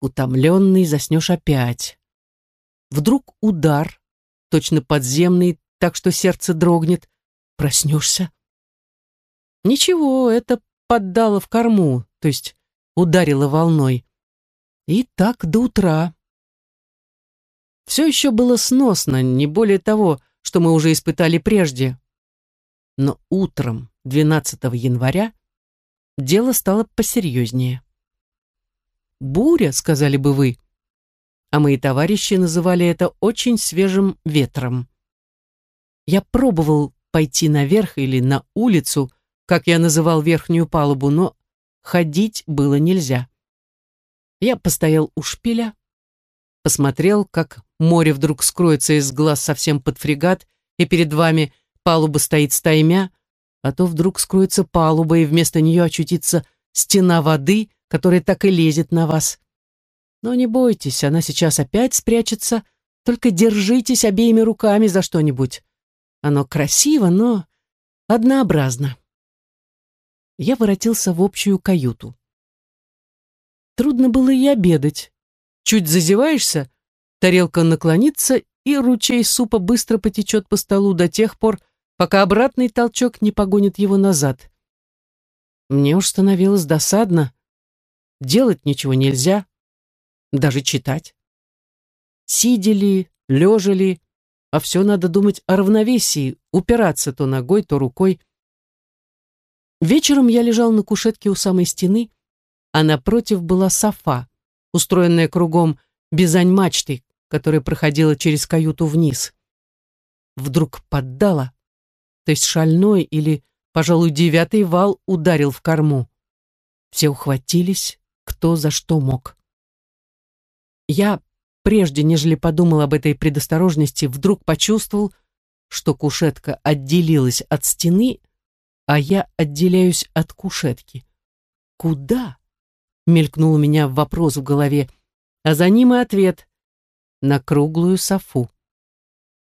Утомленный заснешь опять. Вдруг удар, точно подземный, так что сердце дрогнет. Проснешься. Ничего, это поддало в корму, то есть ударило волной. И так до утра. Все еще было сносно, не более того, что мы уже испытали прежде. Но утром 12 января дело стало посерьезнее. «Буря», — сказали бы вы, а мои товарищи называли это очень свежим ветром. Я пробовал пойти наверх или на улицу, как я называл верхнюю палубу, но ходить было нельзя. Я постоял у шпиля, посмотрел, как море вдруг скроется из глаз совсем под фрегат, и перед вами палуба стоит стаймя, а то вдруг скроется палуба, и вместо нее очутится стена воды, которая так и лезет на вас. Но не бойтесь, она сейчас опять спрячется, только держитесь обеими руками за что-нибудь. Оно красиво, но однообразно. Я воротился в общую каюту. Трудно было и обедать. Чуть зазеваешься, тарелка наклонится, и ручей супа быстро потечет по столу до тех пор, пока обратный толчок не погонит его назад. Мне уж становилось досадно. Делать ничего нельзя, даже читать. Сидя ли, лежа ли, а все надо думать о равновесии, упираться то ногой, то рукой. Вечером я лежал на кушетке у самой стены, а напротив была софа, устроенная кругом бизань-мачтой, которая проходила через каюту вниз. Вдруг поддала, то есть шальной или, пожалуй, девятый вал ударил в корму. Все ухватились, кто за что мог. Я, прежде нежели подумал об этой предосторожности, вдруг почувствовал, что кушетка отделилась от стены, а я отделяюсь от кушетки. Куда? Мелькнул у меня вопрос в голове, а за ним и ответ. На круглую софу.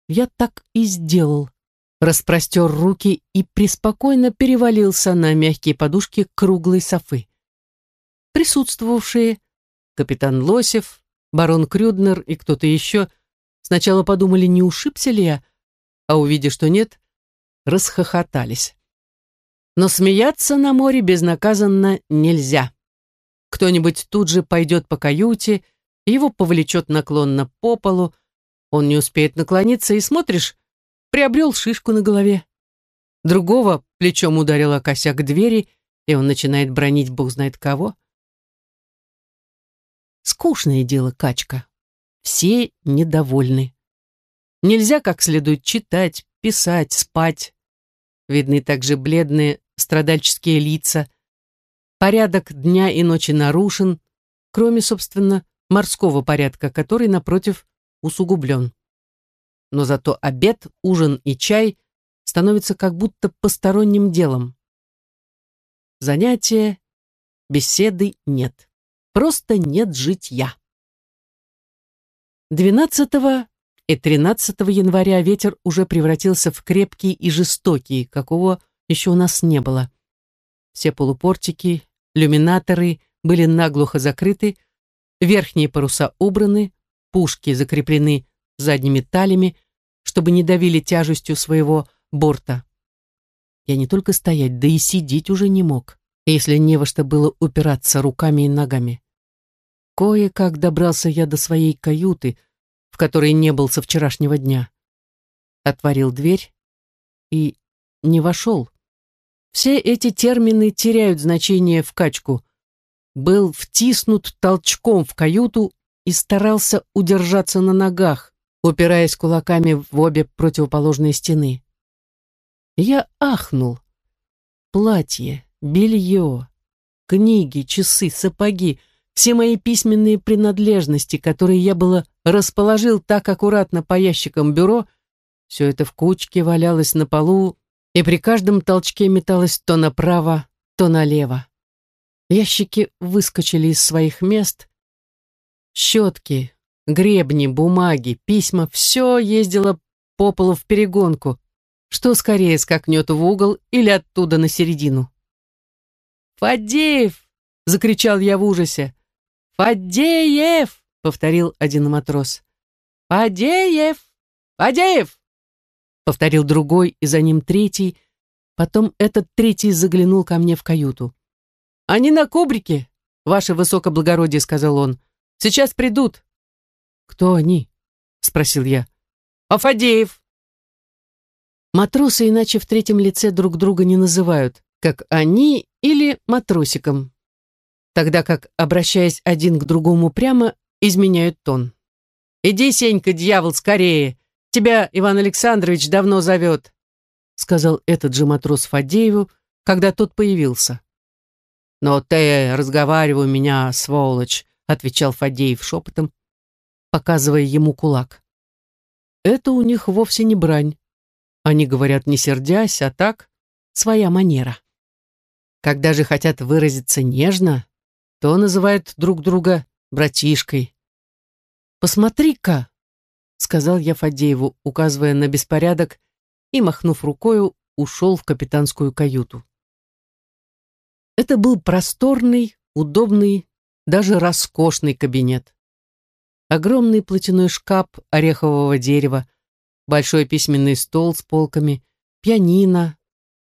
Я так и сделал. Распростер руки и преспокойно перевалился на мягкие подушки круглой софы. Присутствовавшие, капитан Лосев, барон Крюднер и кто-то еще сначала подумали, не ушибся ли я, а увидев, что нет, расхохотались. Но смеяться на море безнаказанно нельзя. Кто-нибудь тут же пойдет по каюте, его повлечет наклонно по полу, он не успеет наклониться, и смотришь, приобрел шишку на голове. Другого плечом ударила косяк двери, и он начинает бронить бог знает кого. Скучное дело качка. Все недовольны. Нельзя как следует читать, писать, спать. Видны также бледные страдальческие лица. Порядок дня и ночи нарушен, кроме, собственно, морского порядка, который, напротив, усугублен. Но зато обед, ужин и чай становятся как будто посторонним делом. Занятия, беседы нет. Просто нет житья. 12 и 13 января ветер уже превратился в крепкий и жестокий, какого еще у нас не было. Все полупортики, люминаторы были наглухо закрыты, верхние паруса убраны, пушки закреплены задними талями, чтобы не давили тяжестью своего борта. Я не только стоять, да и сидеть уже не мог если не во что было упираться руками и ногами. Кое-как добрался я до своей каюты, в которой не был со вчерашнего дня. Отворил дверь и не вошел. Все эти термины теряют значение в качку. Был втиснут толчком в каюту и старался удержаться на ногах, упираясь кулаками в обе противоположные стены. Я ахнул. Платье, белье, книги, часы, сапоги, все мои письменные принадлежности, которые я было расположил так аккуратно по ящикам бюро, все это в кучке валялось на полу и при каждом толчке металось то направо, то налево. Ящики выскочили из своих мест. Щетки, гребни, бумаги, письма — все ездило по полу в перегонку, что скорее скакнет в угол или оттуда на середину. «Фадеев!» — закричал я в ужасе. Фадеев!» — повторил один матрос. «Фадеев! Фадеев!» — повторил другой, и за ним третий. Потом этот третий заглянул ко мне в каюту. «Они на кубрике, ваше высокоблагородие», — сказал он. «Сейчас придут». «Кто они?» — спросил я. «Афадеев». Матросы иначе в третьем лице друг друга не называют, как «они» или «матросиком», тогда как, обращаясь один к другому прямо, изменяют тон. «Иди, Сенька, дьявол, скорее! Тебя Иван Александрович давно зовет», сказал этот же матрос Фадееву, когда тот появился. «Но ты разговаривай меня, сволочь», отвечал Фадеев шепотом, показывая ему кулак. Это у них вовсе не брань. Они говорят не сердясь, а так, своя манера. Когда же хотят выразиться нежно, то называют друг друга братишкой. «Посмотри-ка», — сказал я Фадееву, указывая на беспорядок, и, махнув рукою, ушел в капитанскую каюту. Это был просторный, удобный, даже роскошный кабинет. Огромный платяной шкаф орехового дерева, большой письменный стол с полками, пианино,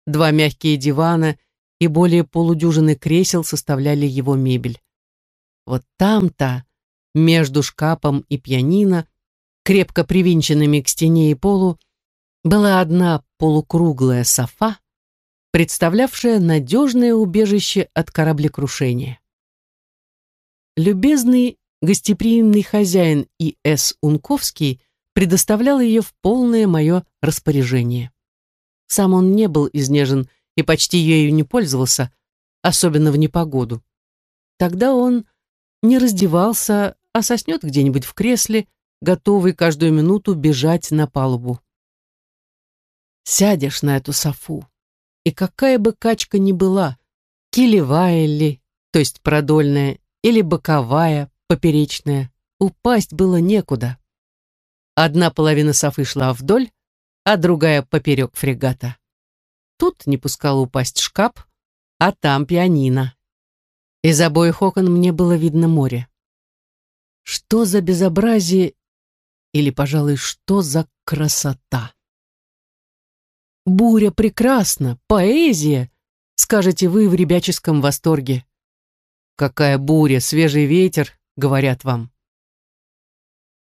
два мягкие дивана и более полудюжины кресел составляли его мебель. Вот там-то, между шкафом и пианино, крепко привинченными к стене и полу, была одна полукруглая софа, представлявшая надежное убежище от кораблекрушения. Любезный гостеприимный хозяин И.С. Унковский предоставлял ее в полное мое распоряжение. Сам он не был изнежен и почти ею не пользовался, особенно в непогоду. Тогда он не раздевался, а соснет где-нибудь в кресле, готовый каждую минуту бежать на палубу. Сядешь на эту софу, и какая бы качка ни была, килевая ли, то есть продольная, или боковая, поперечная, упасть было некуда. Одна половина софы шла вдоль, а другая поперек фрегата. Тут не пускал упасть шкаф, а там пианино. Из обоих окон мне было видно море. Что за безобразие или, пожалуй, что за красота? Буря прекрасна, поэзия, скажете вы в ребяческом восторге. Какая буря, свежий ветер, говорят вам.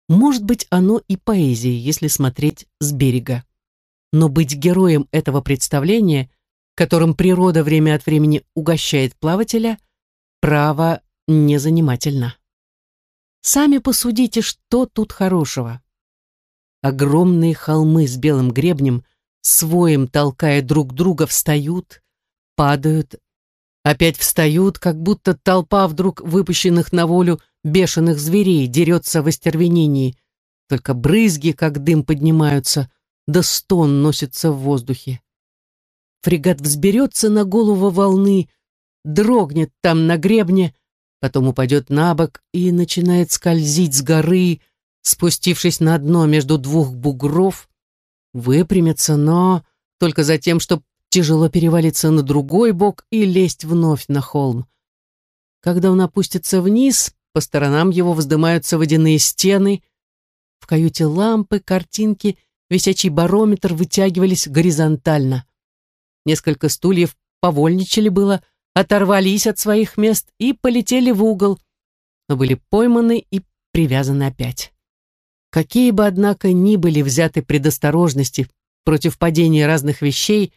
Может быть, оно и поэзия, если смотреть с берега. Но быть героем этого представления, которым природа время от времени угощает плавателя, право не занимательно. Сами посудите, что тут хорошего. Огромные холмы с белым гребнем, своим толкая друг друга, встают, падают, Опять встают, как будто толпа вдруг выпущенных на волю бешеных зверей дерется в остервенении. Только брызги, как дым, поднимаются, да стон носится в воздухе. Фрегат взберется на голову волны, дрогнет там на гребне, потом упадет на бок и начинает скользить с горы, спустившись на дно между двух бугров, выпрямится, но только за тем, чтобы тяжело перевалиться на другой бок и лезть вновь на холм. Когда он опустится вниз, по сторонам его вздымаются водяные стены, в каюте лампы, картинки, висячий барометр вытягивались горизонтально. Несколько стульев повольничали было, оторвались от своих мест и полетели в угол, но были пойманы и привязаны опять. Какие бы, однако, ни были взяты предосторожности против падения разных вещей,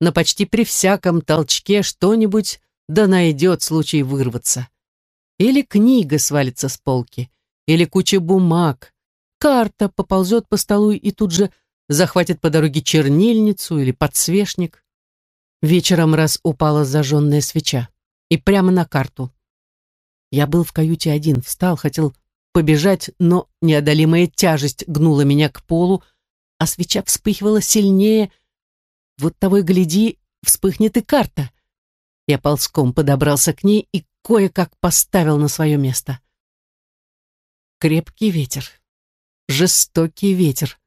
но почти при всяком толчке что-нибудь да найдет случай вырваться. Или книга свалится с полки, или куча бумаг, карта поползет по столу и тут же захватит по дороге чернильницу или подсвечник. Вечером раз упала зажженная свеча, и прямо на карту. Я был в каюте один, встал, хотел побежать, но неодолимая тяжесть гнула меня к полу, а свеча вспыхивала сильнее, вот того и гляди, вспыхнет и карта. Я ползком подобрался к ней и кое-как поставил на свое место. Крепкий ветер, жестокий ветер,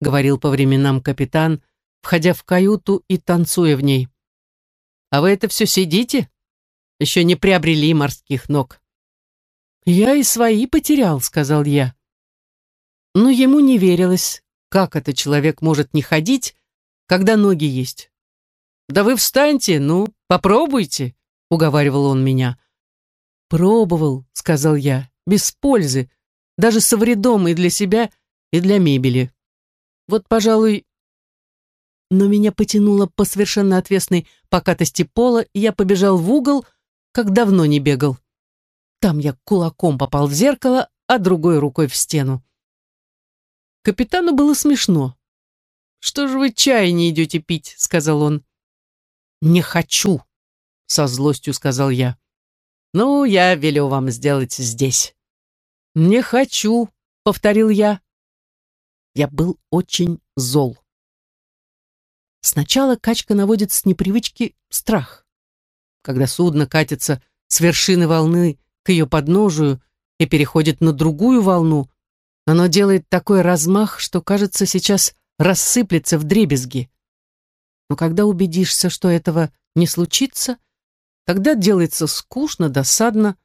говорил по временам капитан, входя в каюту и танцуя в ней. А вы это все сидите? Еще не приобрели морских ног. «Я и свои потерял», — сказал я. Но ему не верилось, как это человек может не ходить, когда ноги есть. «Да вы встаньте, ну, попробуйте», — уговаривал он меня. «Пробовал», — сказал я, — «без пользы, даже со вредом и для себя, и для мебели. Вот, пожалуй...» Но меня потянуло по совершенно отвесной покатости пола, и я побежал в угол, как давно не бегал. Там я кулаком попал в зеркало, а другой рукой в стену. Капитану было смешно. «Что же вы чай не идете пить?» — сказал он. «Не хочу», — со злостью сказал я. «Ну, я велю вам сделать здесь». «Не хочу», — повторил я. Я был очень зол. Сначала качка наводит с непривычки страх. Когда судно катится с вершины волны к ее подножию и переходит на другую волну, оно делает такой размах, что, кажется, сейчас рассыплется в дребезги. Но когда убедишься, что этого не случится, тогда делается скучно, досадно,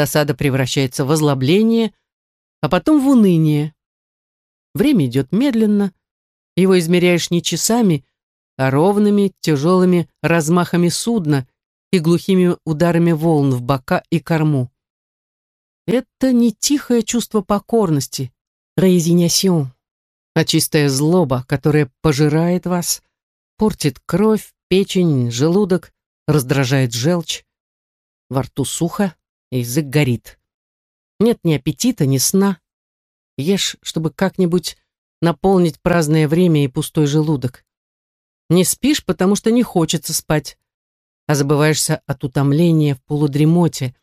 досада превращается в озлобление, а потом в уныние. Время идет медленно, его измеряешь не часами, а ровными, тяжелыми размахами судна и глухими ударами волн в бока и корму. Это не тихое чувство покорности, резиньясьон, а чистая злоба, которая пожирает вас, портит кровь, печень, желудок, раздражает желчь. Во рту сухо, язык горит. Нет ни аппетита, ни сна. Ешь, чтобы как-нибудь наполнить праздное время и пустой желудок. Не спишь, потому что не хочется спать, а забываешься от утомления в полудремоте,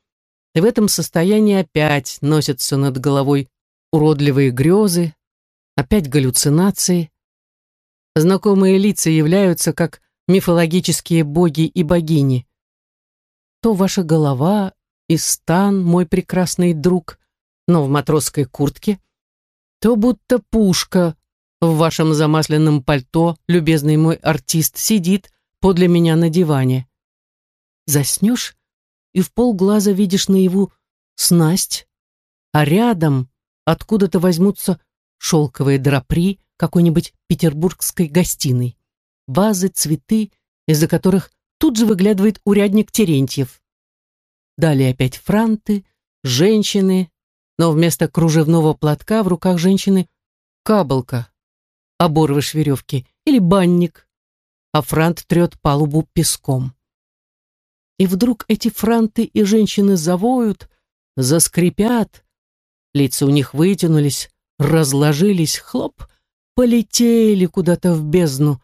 и в этом состоянии опять носятся над головой уродливые грезы, опять галлюцинации. Знакомые лица являются как мифологические боги и богини. То ваша голова и стан, мой прекрасный друг, но в матросской куртке, то будто пушка в вашем замасленном пальто, любезный мой артист, сидит подле меня на диване. Заснешь и в полглаза видишь наяву снасть, а рядом откуда-то возьмутся шелковые драпри какой-нибудь петербургской гостиной, вазы, цветы, из-за которых тут же выглядывает урядник Терентьев. Далее опять франты, женщины, но вместо кружевного платка в руках женщины кабалка, оборвыш веревки или банник, а франт трет палубу песком. И вдруг эти франты и женщины завоют, заскрипят, лица у них вытянулись, разложились, хлоп, полетели куда-то в бездну.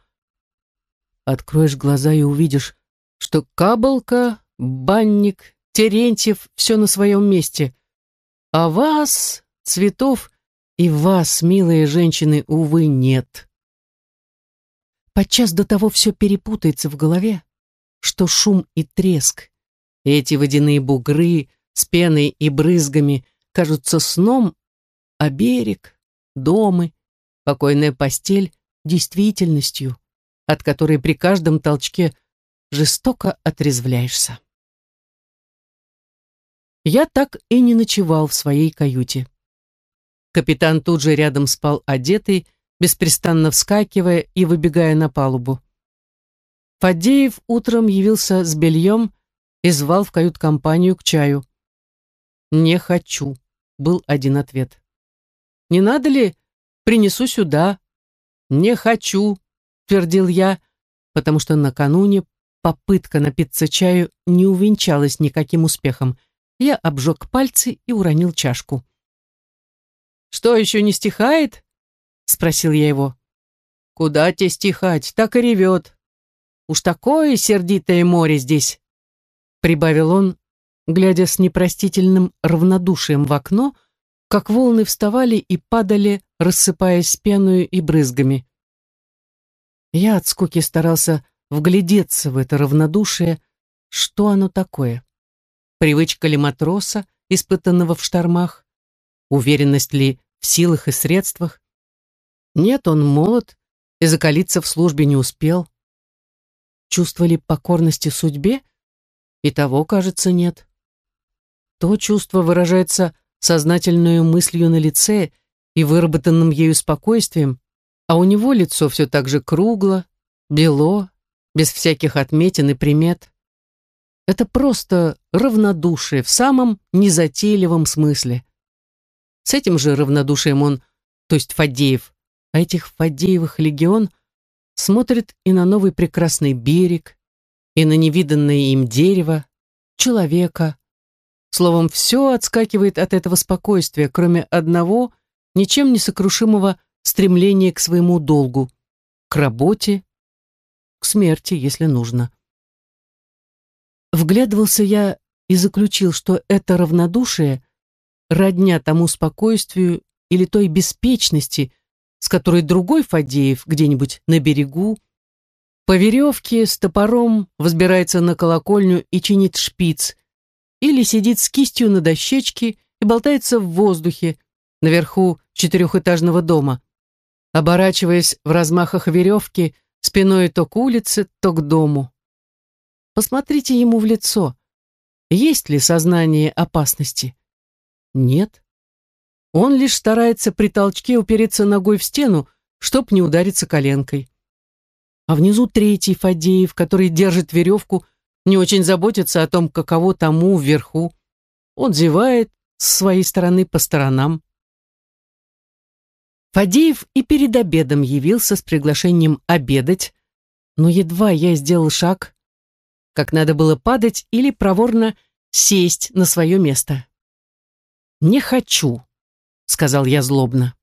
Откроешь глаза и увидишь, что кабалка, банник, Терентьев все на своем месте. А вас, цветов, и вас, милые женщины, увы, нет. Подчас до того все перепутается в голове, что шум и треск, эти водяные бугры с пеной и брызгами кажутся сном, а берег, домы, покойная постель — действительностью, от которой при каждом толчке жестоко отрезвляешься. Я так и не ночевал в своей каюте. Капитан тут же рядом спал одетый, беспрестанно вскакивая и выбегая на палубу. Фадеев утром явился с бельем и звал в кают-компанию к чаю. «Не хочу», — был один ответ. «Не надо ли? Принесу сюда». «Не хочу», — твердил я, потому что накануне попытка напиться чаю не увенчалась никаким успехом. Я обжег пальцы и уронил чашку. «Что, еще не стихает?» — спросил я его. «Куда тебе стихать? Так и ревет. Уж такое сердитое море здесь!» Прибавил он, глядя с непростительным равнодушием в окно, как волны вставали и падали, рассыпаясь пеную и брызгами. Я от скуки старался вглядеться в это равнодушие, что оно такое. Привычка ли матроса, испытанного в штормах? Уверенность ли в силах и средствах? Нет, он молод и закалиться в службе не успел чувствовали покорности судьбе? И того, кажется, нет. то чувство выражается сознательную мыслью на лице и выработанным ею спокойствием, а у него лицо все так же кругло, бело, без всяких отметин и примет. Это просто равнодушие в самом незатейливом смысле. С этим же равнодушием он, то есть Фадеев, а этих Фадеевых легион, смотрит и на новый прекрасный берег, и на невиданное им дерево, человека. Словом, все отскакивает от этого спокойствия, кроме одного, ничем не сокрушимого стремления к своему долгу, к работе, к смерти, если нужно. Вглядывался я и заключил, что это равнодушие родня тому спокойствию или той беспечности, с которой другой Фадеев где-нибудь на берегу, по веревке с топором взбирается на колокольню и чинит шпиц, или сидит с кистью на дощечке и болтается в воздухе наверху четырехэтажного дома, оборачиваясь в размахах веревки спиной то к улице, то к дому. Посмотрите ему в лицо. Есть ли сознание опасности? Нет. Он лишь старается при толчке упереться ногой в стену, чтоб не удариться коленкой. А внизу третий Фадеев, который держит веревку, не очень заботится о том, каково тому вверху. Он зевает с своей стороны по сторонам. Фадеев и перед обедом явился с приглашением обедать, но едва я сделал шаг, как надо было падать или проворно сесть на свое место. «Не хочу», — сказал я злобно.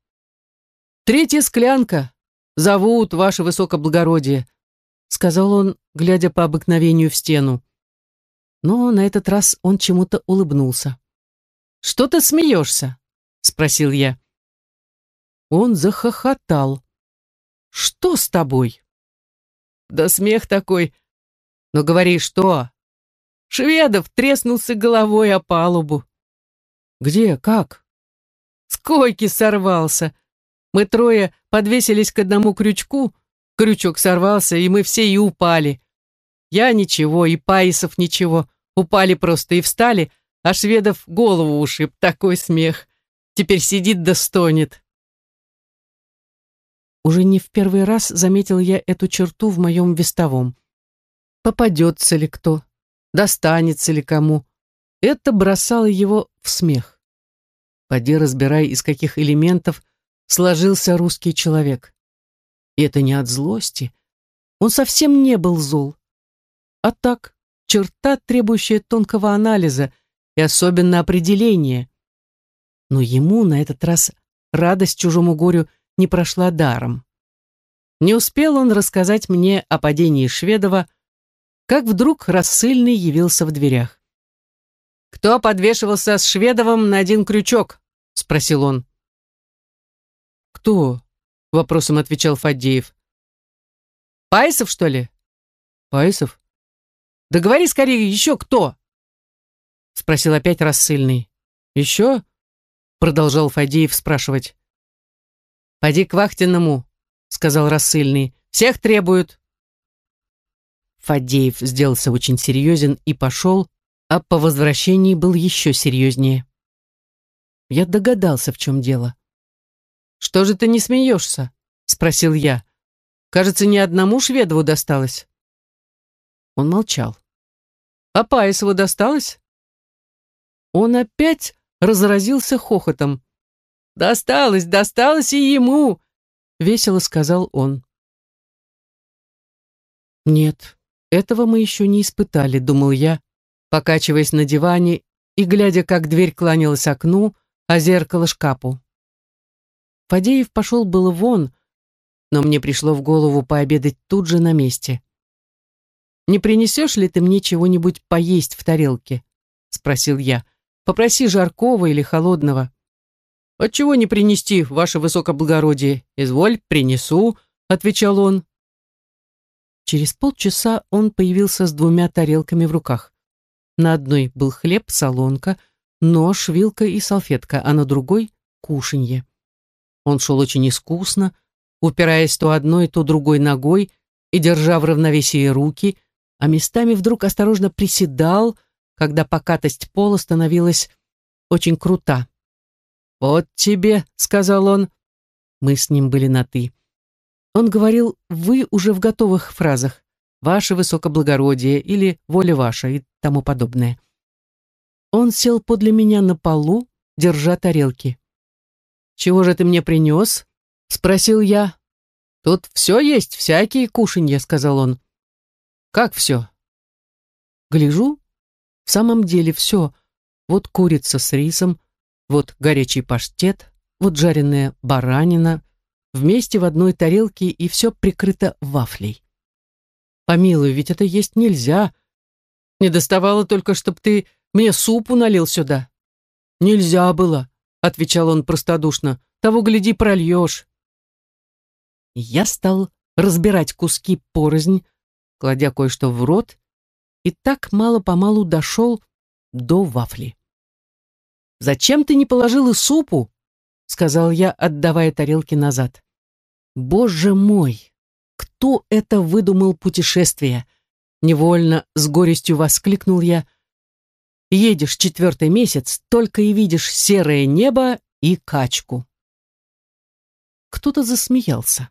«Третья склянка. Зовут, ваше высокоблагородие», — сказал он, глядя по обыкновению в стену. Но на этот раз он чему-то улыбнулся. «Что ты смеешься?» — спросил я. Он захохотал. «Что с тобой?» «Да смех такой, но говори, что? Шведов треснулся головой о палубу. Где? Как? С койки сорвался. Мы трое подвесились к одному крючку, крючок сорвался, и мы все и упали. Я ничего, и Паисов ничего. Упали просто и встали, а Шведов голову ушиб. Такой смех. Теперь сидит да стонет. Уже не в первый раз заметил я эту черту в моем вестовом попадется ли кто, достанется ли кому. Это бросало его в смех. Поди разбирай, из каких элементов сложился русский человек. И это не от злости. Он совсем не был зол. А так, черта, требующая тонкого анализа и особенно определения. Но ему на этот раз радость чужому горю не прошла даром. Не успел он рассказать мне о падении Шведова, как вдруг рассыльный явился в дверях. «Кто подвешивался с Шведовым на один крючок?» — спросил он. «Кто?» — вопросом отвечал Фадеев. «Пайсов, что ли?» «Пайсов?» «Да говори скорее, еще кто?» — спросил опять рассыльный. «Еще?» — продолжал Фадеев спрашивать. «Поди к вахтенному», — сказал рассыльный. «Всех требуют». Фадеев сделался очень серьезен и пошел, а по возвращении был еще серьезнее. Я догадался, в чем дело. «Что же ты не смеешься?» — спросил я. «Кажется, ни одному Шведову досталось». Он молчал. «А Паисову досталось?» Он опять разразился хохотом. «Досталось, досталось и ему!» — весело сказал он. «Нет, этого мы еще не испытали, думал я, покачиваясь на диване и глядя, как дверь кланялась окну, а зеркало шкапу. Фадеев пошел было вон, но мне пришло в голову пообедать тут же на месте. «Не принесешь ли ты мне чего-нибудь поесть в тарелке?» — спросил я. «Попроси жаркого или холодного». «Отчего не принести, ваше высокоблагородие? Изволь, принесу», — отвечал он. Через полчаса он появился с двумя тарелками в руках. На одной был хлеб, солонка, нож, вилка и салфетка, а на другой — кушанье. Он шел очень искусно, упираясь то одной, то другой ногой и держа в равновесии руки, а местами вдруг осторожно приседал, когда покатость пола становилась очень крута. «Вот тебе», — сказал он. Мы с ним были на «ты». Он говорил «вы» уже в готовых фразах. «Ваше высокоблагородие» или «воля ваша» и тому подобное. Он сел подле меня на полу, держа тарелки. «Чего же ты мне принес?» — спросил я. «Тут все есть, всякие кушанья», — сказал он. «Как все?» Гляжу, в самом деле все. Вот курица с рисом, вот горячий паштет, вот жареная баранина, вместе в одной тарелке и все прикрыто вафлей. Помилуй, ведь это есть нельзя. Не доставало только, чтоб ты мне супу налил сюда. Нельзя было, отвечал он простодушно. Того, гляди, прольешь. Я стал разбирать куски порознь, кладя кое-что в рот, и так мало-помалу дошел до вафли. «Зачем ты не положил и супу?» — сказал я, отдавая тарелки назад. «Боже мой! Кто это выдумал путешествие?» Невольно с горестью воскликнул я. «Едешь четвертый месяц, только и видишь серое небо и качку». Кто-то засмеялся.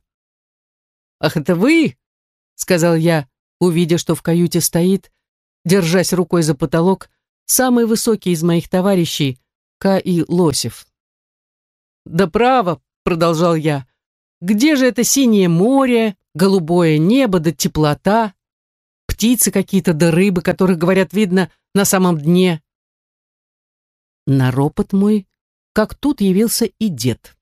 «Ах, это вы?» — сказал я, увидя, что в каюте стоит, держась рукой за потолок, самый высокий из моих товарищей, К. И. Лосев. «Да право», — продолжал я, — «где же это синее море, голубое небо да теплота, птицы какие-то да рыбы, которых, говорят, видно на самом дне?» На ропот мой, как тут явился и дед.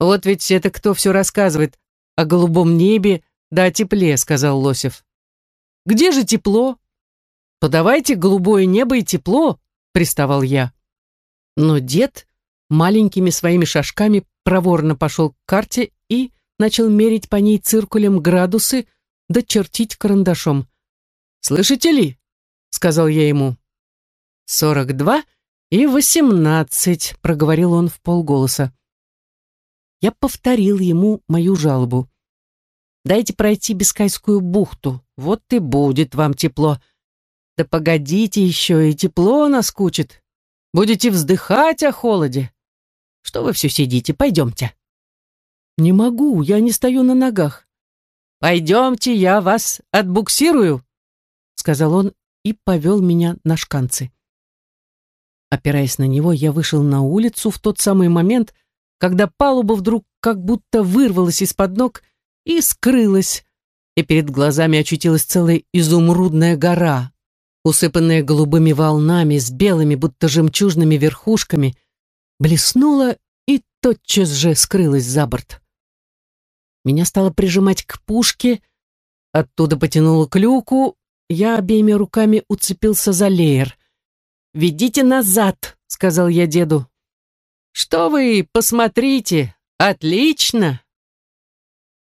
«Вот ведь это кто все рассказывает о голубом небе да о тепле», — сказал Лосев. Где же тепло? Подавайте голубое небо и тепло, приставал я. Но дед маленькими своими шажками проворно пошел к карте и начал мерить по ней циркулем градусы да чертить карандашом. «Слышите ли?» — сказал я ему. «Сорок два и восемнадцать», — проговорил он в полголоса. Я повторил ему мою жалобу. Дайте пройти Бискайскую бухту, вот и будет вам тепло. Да погодите еще, и тепло наскучит. Будете вздыхать о холоде. Что вы все сидите, пойдемте. Не могу, я не стою на ногах. Пойдемте, я вас отбуксирую, сказал он и повел меня на шканцы. Опираясь на него, я вышел на улицу в тот самый момент, когда палуба вдруг как будто вырвалась из-под ног и скрылась, и перед глазами очутилась целая изумрудная гора, усыпанная голубыми волнами с белыми, будто жемчужными верхушками, блеснула и тотчас же скрылась за борт. Меня стало прижимать к пушке, оттуда потянуло к люку, я обеими руками уцепился за леер. «Ведите назад», — сказал я деду. «Что вы, посмотрите, отлично!»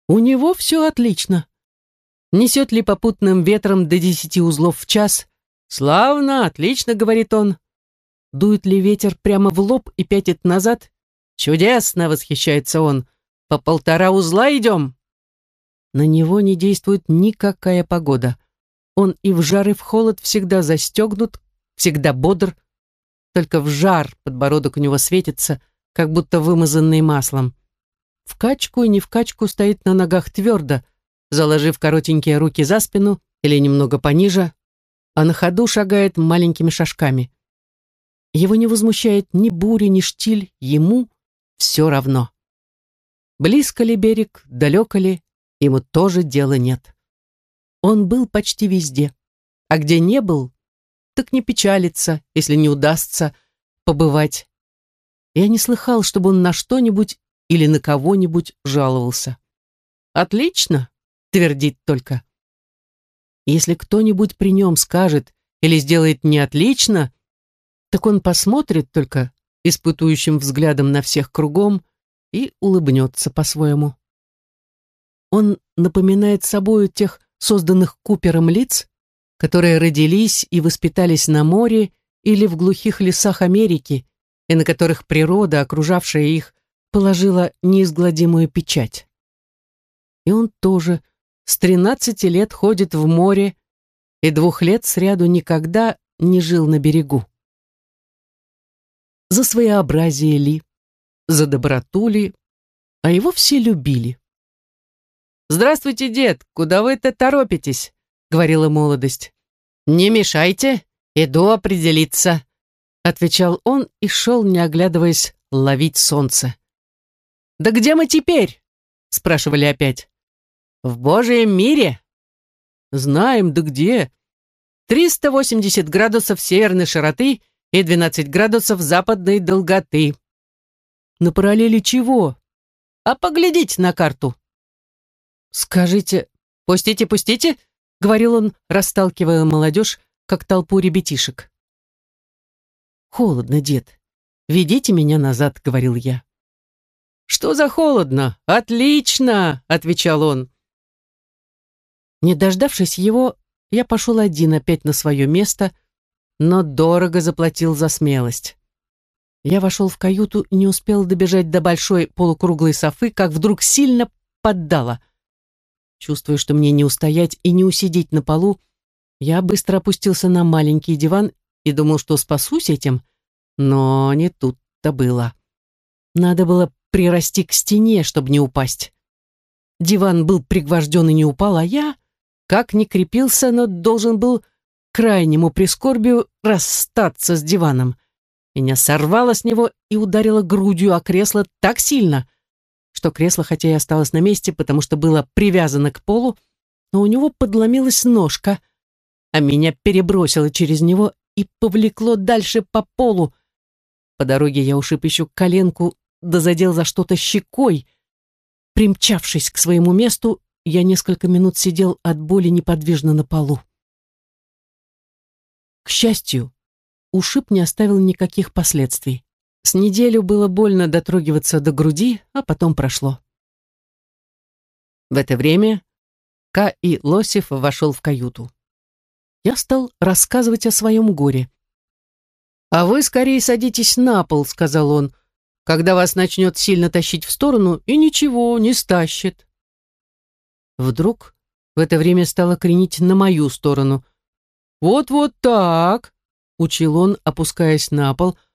У него все отлично. Несет ли попутным ветром до десяти узлов в час? Славно, отлично, говорит он. Дует ли ветер прямо в лоб и пятит назад? Чудесно, восхищается он. По полтора узла идем. На него не действует никакая погода. Он и в жар, и в холод всегда застегнут, всегда бодр. Только в жар подбородок у него светится, как будто вымазанный маслом в качку и не в качку стоит на ногах твердо, заложив коротенькие руки за спину или немного пониже, а на ходу шагает маленькими шажками. Его не возмущает ни буря, ни штиль, ему все равно. Близко ли берег, далеко ли, ему тоже дела нет. Он был почти везде, а где не был, так не печалится, если не удастся побывать. Я не слыхал, чтобы он на что-нибудь или на кого-нибудь жаловался. «Отлично!» — твердит только. Если кто-нибудь при нем скажет или сделает не отлично, так он посмотрит только испытующим взглядом на всех кругом и улыбнется по-своему. Он напоминает собою тех созданных Купером лиц, которые родились и воспитались на море или в глухих лесах Америки, и на которых природа, окружавшая их, положила неизгладимую печать. И он тоже с тринадцати лет ходит в море, и двух лет сряду никогда не жил на берегу. За своеобразие ли, за доброту ли, а его все любили. «Здравствуйте, дед, куда вы это торопитесь?» — говорила молодость. «Не мешайте, иду определиться», — отвечал он и шел, не оглядываясь, ловить солнце. «Да где мы теперь?» — спрашивали опять. «В Божьем мире?» «Знаем, да где?» «380 градусов северной широты и 12 градусов западной долготы». «На параллели чего?» «А поглядите на карту». «Скажите, пустите, пустите», — говорил он, расталкивая молодежь, как толпу ребятишек. «Холодно, дед. Ведите меня назад», — говорил я. «Что за холодно? Отлично!» — отвечал он. Не дождавшись его, я пошел один опять на свое место, но дорого заплатил за смелость. Я вошел в каюту и не успел добежать до большой полукруглой софы, как вдруг сильно поддало. Чувствуя, что мне не устоять и не усидеть на полу, я быстро опустился на маленький диван и думал, что спасусь этим, но не тут-то было. Надо было прирасти к стене, чтобы не упасть. Диван был пригвожден и не упал, а я, как ни крепился, но должен был крайнему прискорбию расстаться с диваном. Меня сорвало с него и ударило грудью о кресло так сильно, что кресло, хотя и осталось на месте, потому что было привязано к полу, но у него подломилась ножка, а меня перебросило через него и повлекло дальше по полу. По дороге я ушиб еще коленку, да задел за что-то щекой. Примчавшись к своему месту, я несколько минут сидел от боли неподвижно на полу. К счастью, ушиб не оставил никаких последствий. С неделю было больно дотрогиваться до груди, а потом прошло. В это время К. и Лосев вошел в каюту. Я стал рассказывать о своем горе. «А вы скорее садитесь на пол», — сказал он, «когда вас начнет сильно тащить в сторону, и ничего, не стащит». Вдруг в это время стало кренить на мою сторону. «Вот-вот так», — учил он, опускаясь на пол, —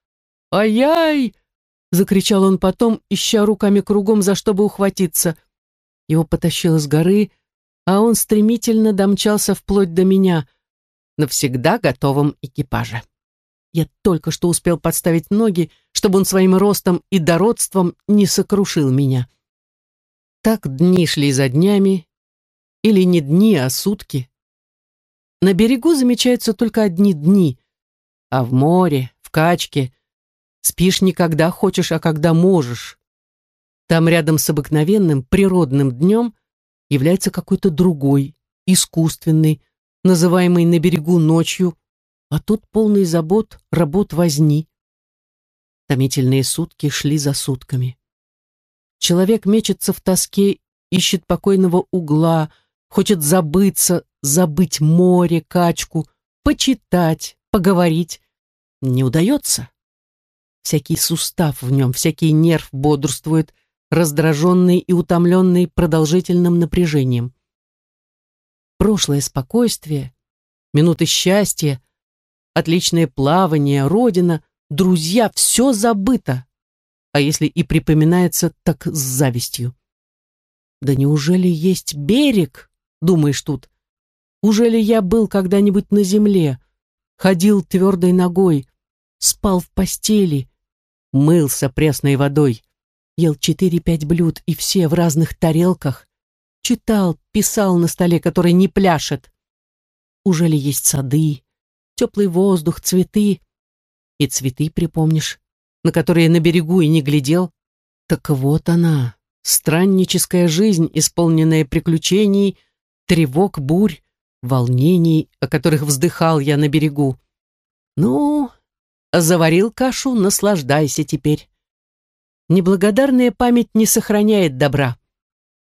«Ай-яй!» — закричал он потом, ища руками кругом, за что бы ухватиться. Его потащило с горы, а он стремительно домчался вплоть до меня, навсегда готовом экипаже. Я только что успел подставить ноги, чтобы он своим ростом и дородством не сокрушил меня. Так дни шли за днями, или не дни, а сутки. На берегу замечаются только одни дни, а в море, в качке — Спишь не когда хочешь, а когда можешь. Там рядом с обыкновенным природным днем является какой-то другой, искусственный, называемый на берегу ночью, а тут полный забот, работ возни. Томительные сутки шли за сутками. Человек мечется в тоске, ищет покойного угла, хочет забыться, забыть море, качку, почитать, поговорить. Не удается. Всякий сустав в нем, всякий нерв бодрствует, раздраженный и утомленный продолжительным напряжением. Прошлое спокойствие, минуты счастья, отличное плавание, родина, друзья — все забыто. А если и припоминается, так с завистью. Да неужели есть берег, думаешь тут? Ужели я был когда-нибудь на земле, ходил твердой ногой, спал в постели, мылся пресной водой, ел четыре-пять блюд и все в разных тарелках, читал, писал на столе, который не пляшет. Уже ли есть сады, теплый воздух, цветы? И цветы припомнишь, на которые на берегу и не глядел? Так вот она, странническая жизнь, исполненная приключений, тревог, бурь, волнений, о которых вздыхал я на берегу. Ну, Заварил кашу, наслаждайся теперь. Неблагодарная память не сохраняет добра.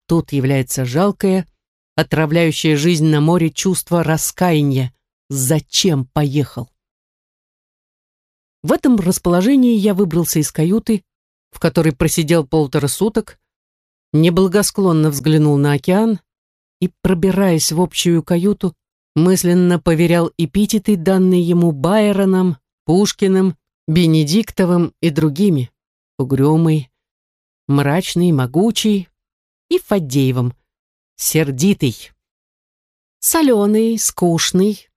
Тут является жалкое, отравляющее жизнь на море чувство раскаяния. Зачем поехал? В этом расположении я выбрался из каюты, в которой просидел полтора суток, неблагосклонно взглянул на океан и, пробираясь в общую каюту, мысленно поверял эпитеты, данные ему Байроном, Пушкиным, Бенедиктовым и другими, угрюмый, мрачный, могучий, и Фадеевым, сердитый, соленый, скучный,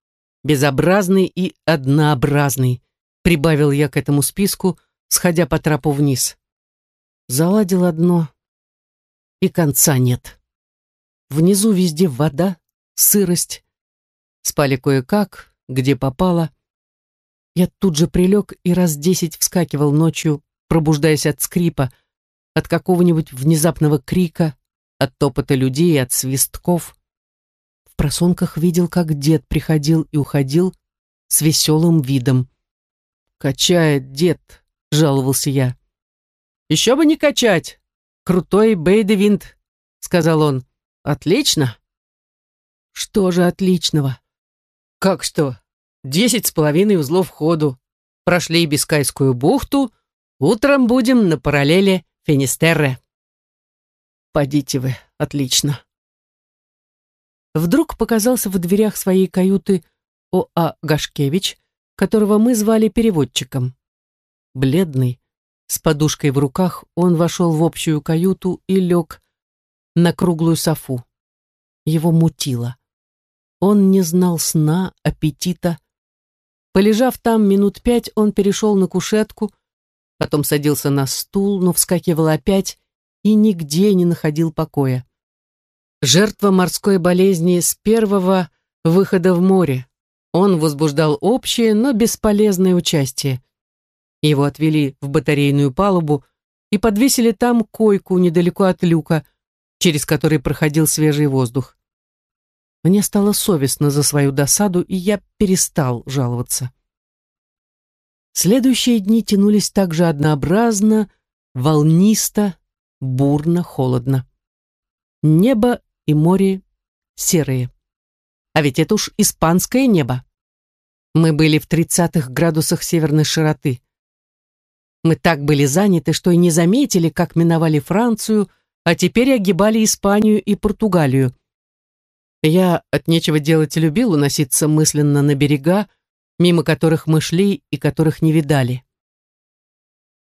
безобразный и однообразный, прибавил я к этому списку, сходя по трапу вниз. Заладил одно, и конца нет. Внизу везде вода, сырость. Спали кое-как, где попало. Я тут же прилег и раз десять вскакивал ночью, пробуждаясь от скрипа, от какого-нибудь внезапного крика, от топота людей, от свистков. В просонках видел, как дед приходил и уходил с веселым видом. «Качает дед», — жаловался я. «Еще бы не качать! Крутой бейдевинт», — сказал он. «Отлично!» «Что же отличного?» «Как что? Десять с половиной узлов ходу. Прошли Бискайскую бухту. Утром будем на параллели Финистерре». «Подите вы, отлично». Вдруг показался в дверях своей каюты О.А. Гашкевич, которого мы звали переводчиком. Бледный, с подушкой в руках, он вошел в общую каюту и лег на круглую софу. Его мутило. Он не знал сна, аппетита. Полежав там минут пять, он перешел на кушетку, потом садился на стул, но вскакивал опять и нигде не находил покоя. Жертва морской болезни с первого выхода в море. Он возбуждал общее, но бесполезное участие. Его отвели в батарейную палубу и подвесили там койку недалеко от люка, через который проходил свежий воздух. Мне стало совестно за свою досаду, и я перестал жаловаться. Следующие дни тянулись также однообразно, волнисто, бурно, холодно. Небо и море серые. А ведь это уж испанское небо. Мы были в тридцатых градусах северной широты. Мы так были заняты, что и не заметили, как миновали Францию, а теперь огибали Испанию и Португалию. Я от нечего делать любил уноситься мысленно на берега, мимо которых мы шли и которых не видали.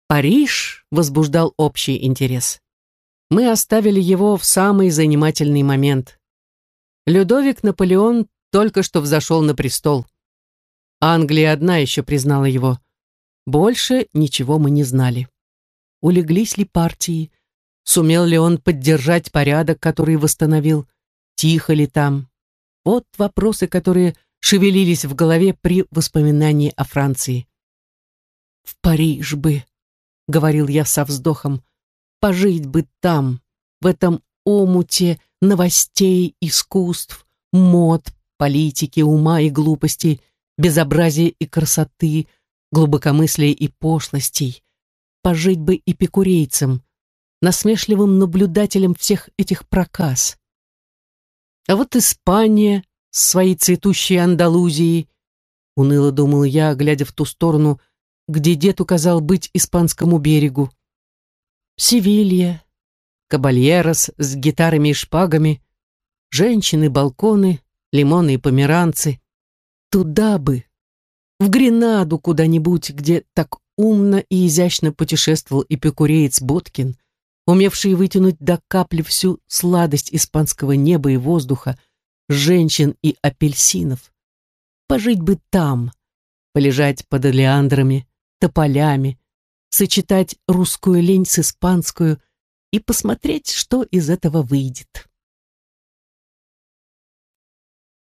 Париж возбуждал общий интерес. Мы оставили его в самый занимательный момент. Людовик Наполеон только что взошел на престол. Англия одна еще признала его. Больше ничего мы не знали. Улеглись ли партии? Сумел ли он поддержать порядок, который восстановил? Тихо ли там? Вот вопросы, которые шевелились в голове при воспоминании о Франции. «В Париж бы», — говорил я со вздохом, — «пожить бы там, в этом омуте новостей, искусств, мод, политики, ума и глупости, безобразия и красоты, глубокомыслия и пошлостей, пожить бы эпикурейцем, насмешливым наблюдателем всех этих проказ. А вот Испания с своей цветущей Андалузией, уныло думал я, глядя в ту сторону, где дед указал быть испанскому берегу. Севилья, кабальерос с гитарами и шпагами, женщины, балконы, лимоны и померанцы. Туда бы, в Гренаду куда-нибудь, где так умно и изящно путешествовал эпикуреец Боткин, умевший вытянуть до капли всю сладость испанского неба и воздуха, женщин и апельсинов. Пожить бы там, полежать под олеандрами, тополями, сочетать русскую лень с испанскую и посмотреть, что из этого выйдет.